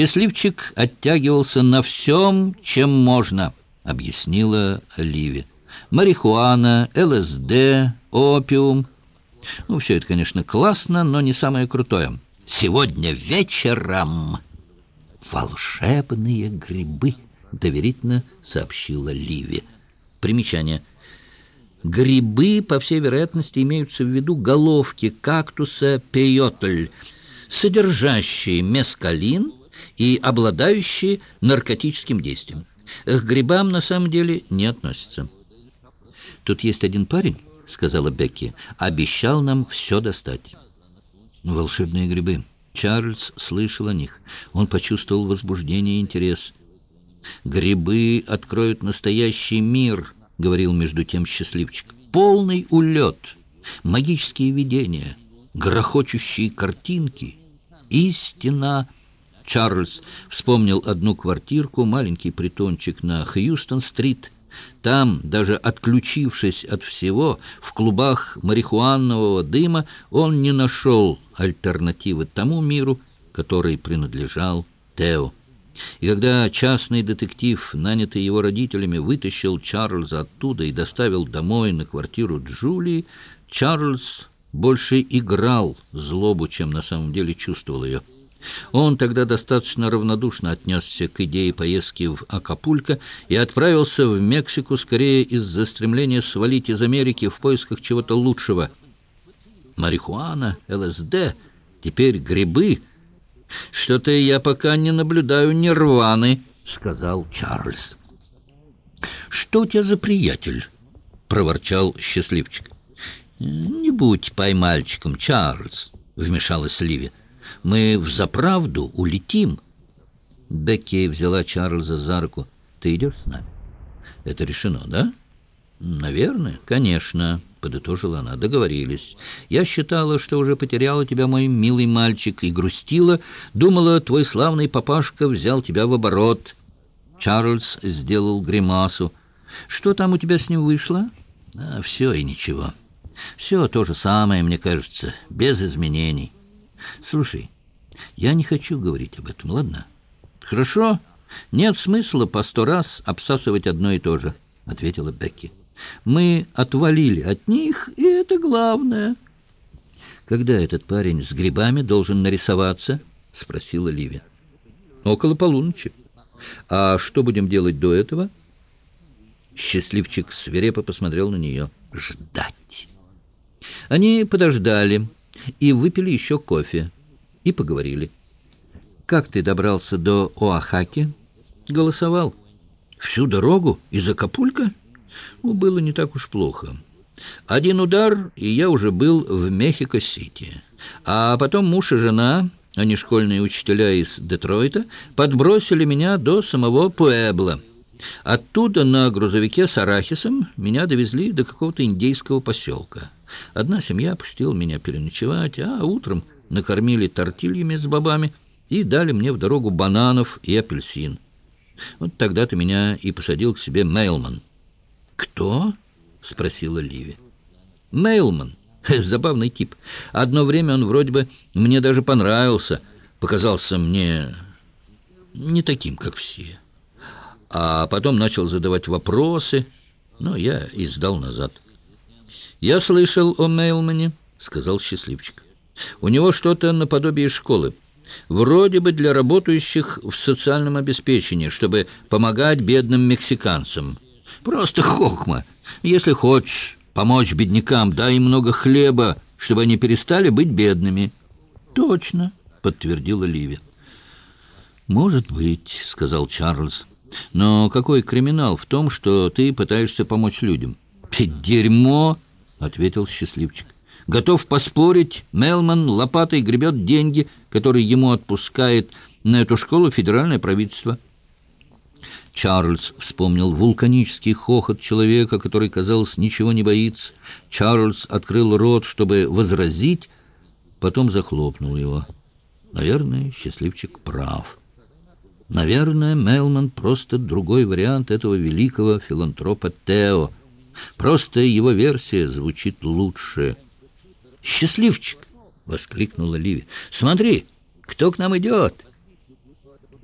Счастливчик оттягивался на всем, чем можно, объяснила Ливи. Марихуана, ЛСД, опиум. Ну, все это, конечно, классно, но не самое крутое. Сегодня вечером волшебные грибы, доверительно сообщила Ливи. Примечание. Грибы, по всей вероятности, имеются в виду головки кактуса пейотль, содержащие мескалин и обладающие наркотическим действием. К грибам на самом деле не относятся. «Тут есть один парень», — сказала Бекки, — «обещал нам все достать». «Волшебные грибы». Чарльз слышал о них. Он почувствовал возбуждение и интерес. «Грибы откроют настоящий мир», — говорил между тем счастливчик. «Полный улет, магические видения, грохочущие картинки, истина...» Чарльз вспомнил одну квартирку, маленький притончик на Хьюстон-стрит. Там, даже отключившись от всего, в клубах марихуанового дыма, он не нашел альтернативы тому миру, который принадлежал Тео. И когда частный детектив, нанятый его родителями, вытащил Чарльза оттуда и доставил домой на квартиру Джулии, Чарльз больше играл злобу, чем на самом деле чувствовал ее. Он тогда достаточно равнодушно отнесся к идее поездки в Акапулько и отправился в Мексику скорее из-за стремления свалить из Америки в поисках чего-то лучшего. Марихуана, ЛСД, теперь грибы. Что-то я пока не наблюдаю нирваны, — сказал Чарльз. «Что у тебя за приятель?» — проворчал счастливчик. «Не будь поймальчиком, Чарльз», — вмешалась Ливи. Мы взаправду улетим. Бекки взяла Чарльза за руку. Ты идешь с нами? Это решено, да? Наверное, конечно, подытожила она. Договорились. Я считала, что уже потеряла тебя, мой милый мальчик, и грустила. Думала, твой славный папашка взял тебя в оборот. Чарльз сделал гримасу. Что там у тебя с ним вышло? А, все и ничего. Все то же самое, мне кажется, без изменений. Слушай, я не хочу говорить об этом, ладно? Хорошо. Нет смысла по сто раз обсасывать одно и то же, ответила Бекки. Мы отвалили от них, и это главное. Когда этот парень с грибами должен нарисоваться? Спросила Ливия. Около полуночи. А что будем делать до этого? Счастливчик свирепо посмотрел на нее. Ждать. Они подождали и выпили еще кофе, и поговорили. «Как ты добрался до Оахаки?» «Голосовал». «Всю дорогу? Из Акапулько?» «Ну, было не так уж плохо. Один удар, и я уже был в Мехико-Сити. А потом муж и жена, они школьные учителя из Детройта, подбросили меня до самого Пуэбла». Оттуда на грузовике с арахисом меня довезли до какого-то индейского поселка. Одна семья пустила меня переночевать, а утром накормили тортильями с бобами и дали мне в дорогу бананов и апельсин. Вот тогда-то меня и посадил к себе Мейлман. «Кто?» — спросила Ливи. «Мейлман. Забавный тип. Одно время он вроде бы мне даже понравился. Показался мне не таким, как все» а потом начал задавать вопросы, но я и сдал назад. «Я слышал о Мейлмане», — сказал счастливчик. «У него что-то наподобие школы, вроде бы для работающих в социальном обеспечении, чтобы помогать бедным мексиканцам. Просто хохма. Если хочешь помочь беднякам, дай им много хлеба, чтобы они перестали быть бедными». «Точно», — подтвердила Ливи. «Может быть», — сказал Чарльз. Но какой криминал в том, что ты пытаешься помочь людям? «Дерьмо!» — ответил счастливчик. «Готов поспорить, Мелман лопатой гребет деньги, которые ему отпускает на эту школу федеральное правительство». Чарльз вспомнил вулканический хохот человека, который, казалось, ничего не боится. Чарльз открыл рот, чтобы возразить, потом захлопнул его. Наверное, счастливчик прав. Наверное, Мелман просто другой вариант этого великого филантропа Тео. Просто его версия звучит лучше. «Счастливчик!» — воскликнула Ливи. «Смотри, кто к нам идет!»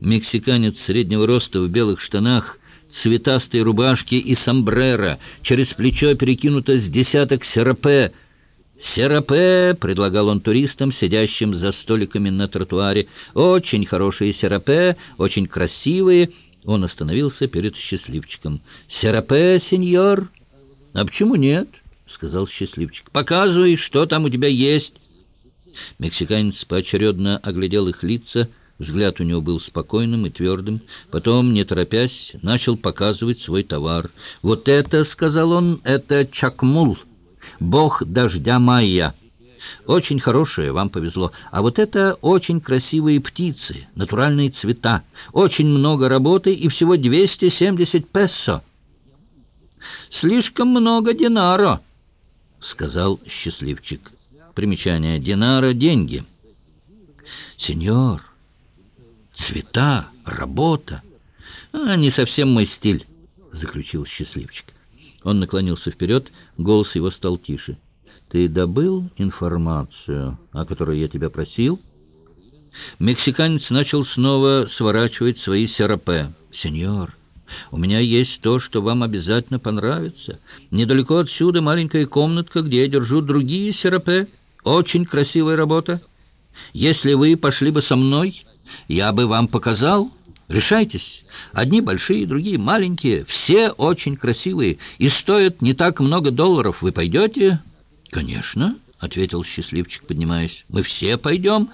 Мексиканец среднего роста в белых штанах, цветастой рубашке и сомбреро, через плечо перекинуто с десяток серапе. «Серапе!» — предлагал он туристам, сидящим за столиками на тротуаре. «Очень хорошие серапе, очень красивые». Он остановился перед счастливчиком. «Серапе, сеньор?» «А почему нет?» — сказал счастливчик. «Показывай, что там у тебя есть». Мексиканец поочередно оглядел их лица, — Взгляд у него был спокойным и твердым. Потом, не торопясь, начал показывать свой товар. «Вот это, — сказал он, — это чакмул, бог дождя майя. Очень хорошее, вам повезло. А вот это очень красивые птицы, натуральные цвета. Очень много работы и всего 270 песо». «Слишком много динаро», — сказал счастливчик. Примечание «динаро» — деньги. «Сеньор», Цвета, работа. А, не совсем мой стиль, заключил счастливчик. Он наклонился вперед, голос его стал тише. Ты добыл информацию, о которой я тебя просил? Мексиканец начал снова сворачивать свои серапе. Сеньор, у меня есть то, что вам обязательно понравится. Недалеко отсюда маленькая комнатка, где я держу другие серапе. Очень красивая работа. Если вы пошли бы со мной, я бы вам показал. Решайтесь. Одни большие, другие маленькие. Все очень красивые и стоят не так много долларов. Вы пойдете? Конечно, ответил счастливчик, поднимаясь. Мы все пойдем.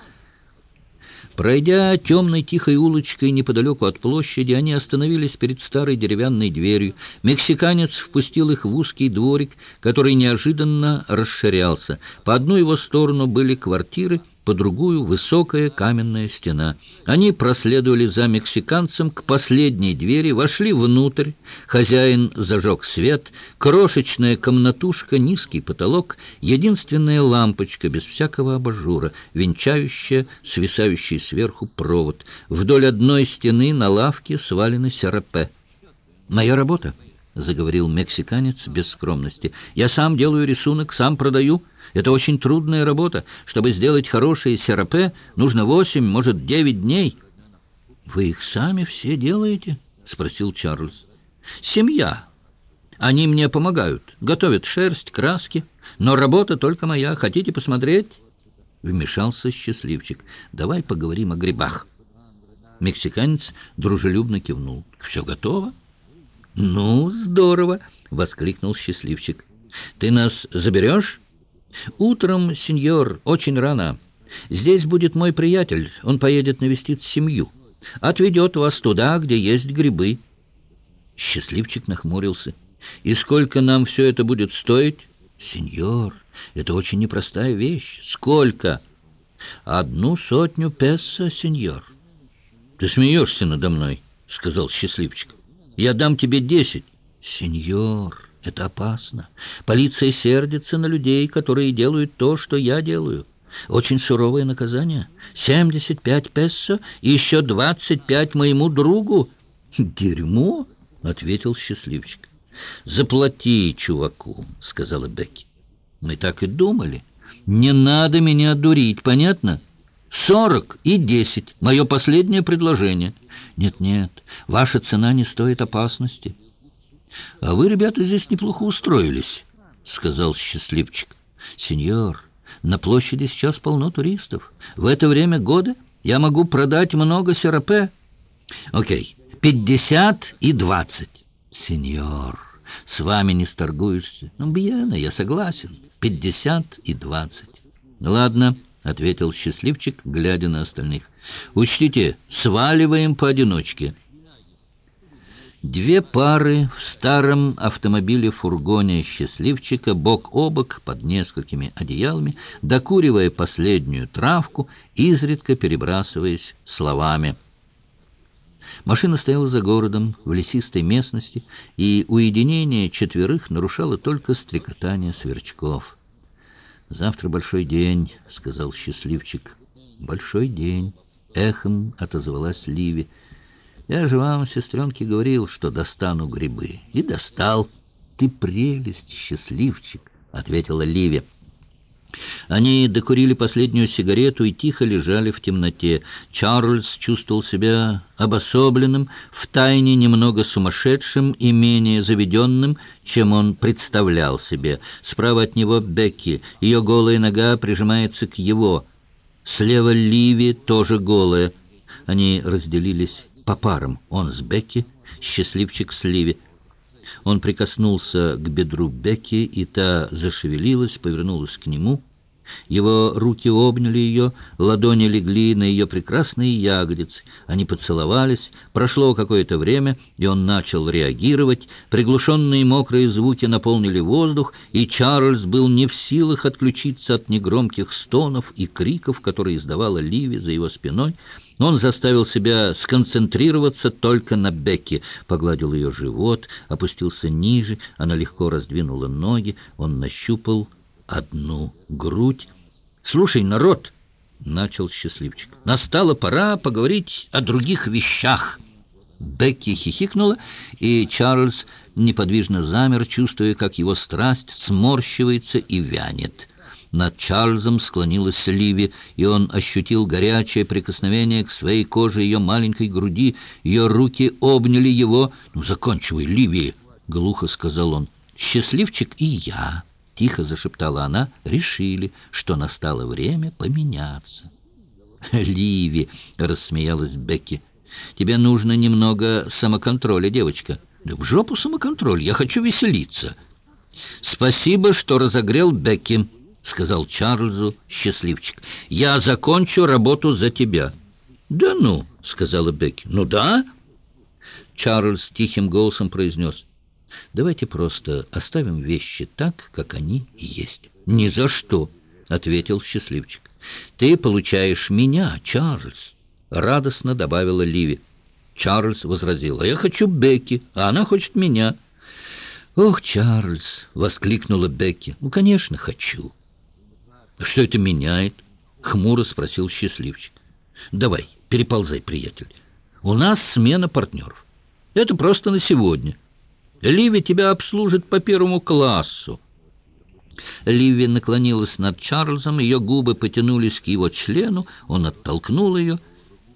Пройдя темной тихой улочкой неподалеку от площади, они остановились перед старой деревянной дверью. Мексиканец впустил их в узкий дворик, который неожиданно расширялся. По одну его сторону были квартиры, по другую высокая каменная стена. Они проследовали за мексиканцем к последней двери, вошли внутрь. Хозяин зажег свет, крошечная комнатушка, низкий потолок, единственная лампочка без всякого абажура, венчающая свисающий сверху провод. Вдоль одной стены на лавке свалены серапе. «Моя работа», — заговорил мексиканец без скромности. «Я сам делаю рисунок, сам продаю». Это очень трудная работа. Чтобы сделать хорошие серапе, нужно восемь, может, девять дней. — Вы их сами все делаете? — спросил Чарльз. — Семья. Они мне помогают, готовят шерсть, краски. Но работа только моя. Хотите посмотреть? Вмешался счастливчик. Давай поговорим о грибах. Мексиканец дружелюбно кивнул. Все готово? Ну, здорово! — воскликнул счастливчик. Ты нас заберешь? «Утром, сеньор, очень рано. Здесь будет мой приятель. Он поедет навестить семью. Отведет вас туда, где есть грибы». Счастливчик нахмурился. «И сколько нам все это будет стоить?» «Сеньор, это очень непростая вещь. Сколько?» «Одну сотню песо, сеньор». «Ты смеешься надо мной», — сказал счастливчик. «Я дам тебе десять». «Сеньор...» Это опасно. Полиция сердится на людей, которые делают то, что я делаю. Очень суровое наказание. 75 песо и еще 25 моему другу. Дерьмо, ответил счастливчик. Заплати чуваку, сказала Бекки. Мы так и думали. Не надо меня дурить, понятно? Сорок и десять. Мое последнее предложение. Нет-нет, ваша цена не стоит опасности. — А вы, ребята, здесь неплохо устроились, — сказал счастливчик. — Сеньор, на площади сейчас полно туристов. В это время года я могу продать много серапе. — Окей, пятьдесят и двадцать. — Сеньор, с вами не сторгуешься. — Ну, бьяно, я согласен. Пятьдесят и двадцать. — Ладно, — ответил счастливчик, глядя на остальных. — Учтите, сваливаем поодиночке. — Две пары в старом автомобиле-фургоне счастливчика бок о бок под несколькими одеялами, докуривая последнюю травку, изредка перебрасываясь словами. Машина стояла за городом, в лесистой местности, и уединение четверых нарушало только стрекотание сверчков. «Завтра большой день», — сказал счастливчик. «Большой день», — эхом отозвалась Ливи. Я же вам, сестренке, говорил, что достану грибы. И достал. Ты прелесть, счастливчик, — ответила Ливия. Они докурили последнюю сигарету и тихо лежали в темноте. Чарльз чувствовал себя обособленным, втайне немного сумасшедшим и менее заведенным, чем он представлял себе. Справа от него Бекки, ее голая нога прижимается к его. Слева Ливи, тоже голая. Они разделились по парам. Он с Бекки, счастливчик с Ливи. Он прикоснулся к бедру Бекки, и та зашевелилась, повернулась к нему. Его руки обняли ее, ладони легли на ее прекрасные ягодицы. Они поцеловались. Прошло какое-то время, и он начал реагировать. Приглушенные мокрые звуки наполнили воздух, и Чарльз был не в силах отключиться от негромких стонов и криков, которые издавала Ливи за его спиной. Он заставил себя сконцентрироваться только на Бекке, погладил ее живот, опустился ниже, она легко раздвинула ноги, он нащупал одну грудь. «Слушай, народ!» — начал счастливчик. «Настала пора поговорить о других вещах». Бекки хихикнула, и Чарльз неподвижно замер, чувствуя, как его страсть сморщивается и вянет. Над Чарльзом склонилась Ливи, и он ощутил горячее прикосновение к своей коже ее маленькой груди. Ее руки обняли его. «Ну, заканчивай, Ливи!» — глухо сказал он. «Счастливчик и я». — тихо зашептала она, — решили, что настало время поменяться. «Ливи!» — рассмеялась Бекки. «Тебе нужно немного самоконтроля, девочка». «Да в жопу самоконтроль! Я хочу веселиться!» «Спасибо, что разогрел Бекки», — сказал Чарльзу счастливчик. «Я закончу работу за тебя». «Да ну!» — сказала Бекки. «Ну да?» Чарльз тихим голосом произнес. Давайте просто оставим вещи так, как они есть. Ни за что, ответил счастливчик. Ты получаешь меня, Чарльз, радостно добавила Ливи. Чарльз возразил, а я хочу Бекки, а она хочет меня. «Ох, Чарльз!» — воскликнула Бекки. «Ну, конечно, хочу». «Что это меняет?» — хмуро спросил счастливчик. «Давай, переползай, приятель. У нас смена партнеров. Это просто на сегодня. Ливи тебя обслужит по первому классу». Ливи наклонилась над Чарльзом, ее губы потянулись к его члену, он оттолкнул ее.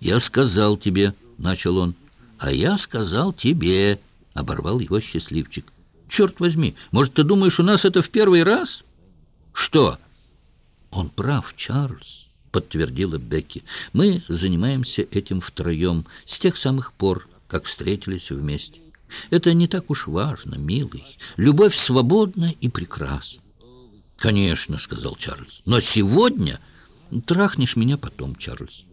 «Я сказал тебе», — начал он. «А я сказал тебе», — оборвал его счастливчик. «Черт возьми, может, ты думаешь, у нас это в первый раз?» «Что?» «Он прав, Чарльз», — подтвердила Бекки. «Мы занимаемся этим втроем с тех самых пор, как встретились вместе». Это не так уж важно, милый. Любовь свободна и прекрасна. «Конечно», — сказал Чарльз. «Но сегодня...» «Трахнешь меня потом, Чарльз.